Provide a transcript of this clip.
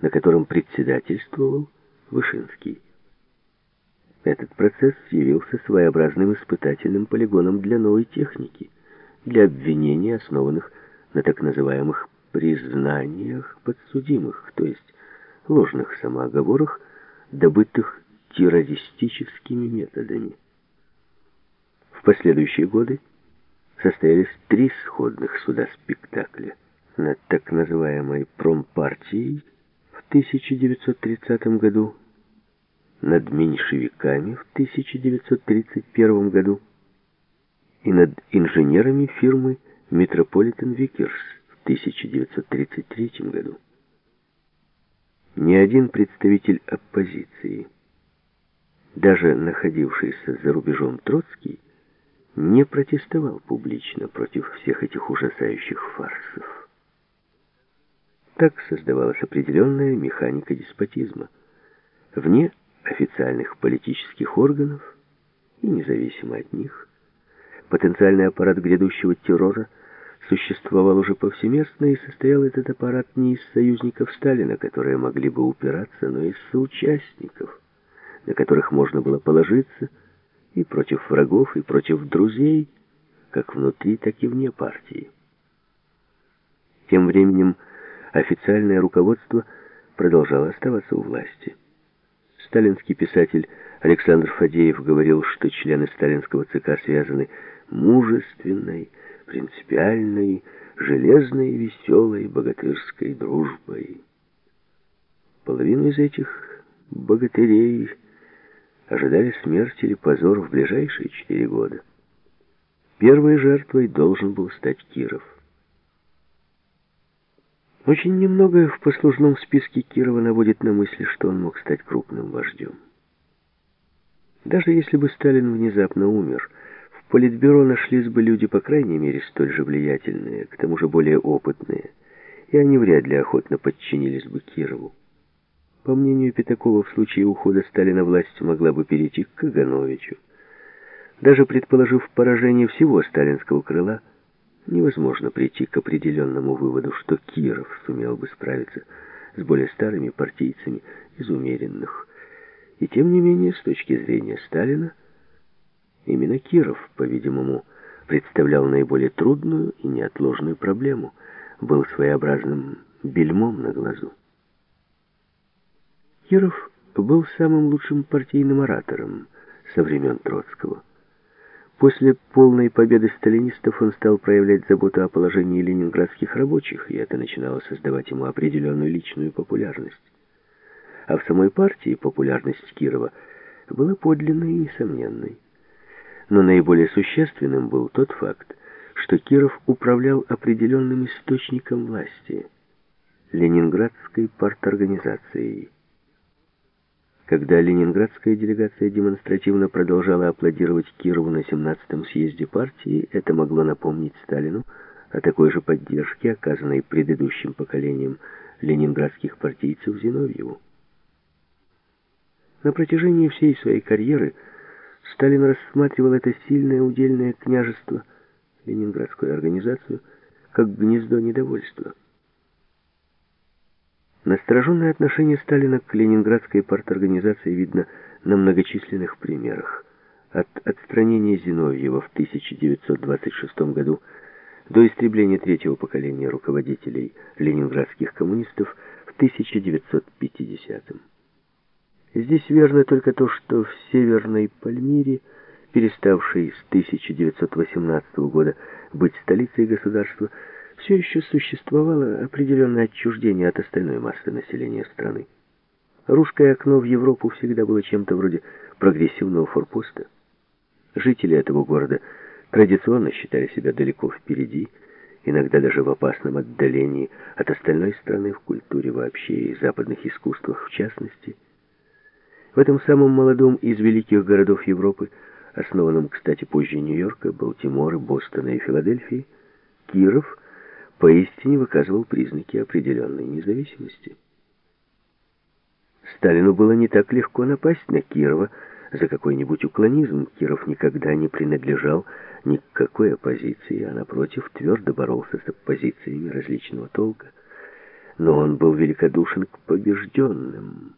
на котором председательствовал Вышинский. Этот процесс явился своеобразным испытательным полигоном для новой техники, для обвинений, основанных на так называемых признаниях подсудимых, то есть ложных самооговорах, добытых террористическими методами. В последующие годы состоялись три сходных суда-спектакля над так называемой промпартией 1930 году, над меньшевиками в 1931 году и над инженерами фирмы Metropolitan Vickers в 1933 году. Ни один представитель оппозиции, даже находившийся за рубежом Троцкий, не протестовал публично против всех этих ужасающих фарсов. Так создавалась определенная механика деспотизма. Вне официальных политических органов и независимо от них, потенциальный аппарат грядущего террора существовал уже повсеместно, и состоял этот аппарат не из союзников Сталина, которые могли бы упираться, но из соучастников, на которых можно было положиться, и против врагов, и против друзей, как внутри, так и вне партии. Тем временем официальное руководство продолжало оставаться у власти. Сталинский писатель Александр Фадеев говорил, что члены сталинского ЦК связаны мужественной, принципиальной, железной, веселой, богатырской дружбой. Половину из этих богатырей ожидали смерти или позор в ближайшие четыре года. Первой жертвой должен был стать Киров. Очень немногое в послужном списке Кирова наводит на мысль, что он мог стать крупным вождем. Даже если бы Сталин внезапно умер, в Политбюро нашлись бы люди, по крайней мере, столь же влиятельные, к тому же более опытные, и они вряд ли охотно подчинились бы Кирову. По мнению Пятакова, в случае ухода Сталина власть могла бы перейти к Кагановичу. Даже предположив поражение всего сталинского крыла, невозможно прийти к определенному выводу, что Киров сумел бы справиться с более старыми партийцами из умеренных. И тем не менее, с точки зрения Сталина, именно Киров, по-видимому, представлял наиболее трудную и неотложную проблему, был своеобразным бельмом на глазу. Киров был самым лучшим партийным оратором со времен Троцкого. После полной победы сталинистов он стал проявлять заботу о положении ленинградских рабочих, и это начинало создавать ему определенную личную популярность. А в самой партии популярность Кирова была подлинной и несомненной. Но наиболее существенным был тот факт, что Киров управлял определенным источником власти – Ленинградской парторганизацией. Когда ленинградская делегация демонстративно продолжала аплодировать Кирову на 17-м съезде партии, это могло напомнить Сталину о такой же поддержке, оказанной предыдущим поколением ленинградских партийцев Зиновьеву. На протяжении всей своей карьеры Сталин рассматривал это сильное удельное княжество, ленинградскую организацию, как гнездо недовольства. Настороженное отношение Сталина к ленинградской парторганизации видно на многочисленных примерах. От отстранения Зиновьева в 1926 году до истребления третьего поколения руководителей ленинградских коммунистов в 1950 -м. Здесь верно только то, что в Северной Пальмире, переставшей с 1918 года быть столицей государства, все еще существовало определенное отчуждение от остальной массы населения страны. Русское окно в Европу всегда было чем-то вроде прогрессивного форпоста. Жители этого города традиционно считали себя далеко впереди, иногда даже в опасном отдалении от остальной страны в культуре вообще и западных искусствах в частности. В этом самом молодом из великих городов Европы, основанном, кстати, позже Нью-Йорка, Балтимора, Бостона и Филадельфии, Киров – поистине выказывал признаки определенной независимости. Сталину было не так легко напасть на Кирова за какой-нибудь уклонизм. Киров никогда не принадлежал ни к какой оппозиции, а напротив твердо боролся с оппозициями различного толка. но он был великодушен к побежденным.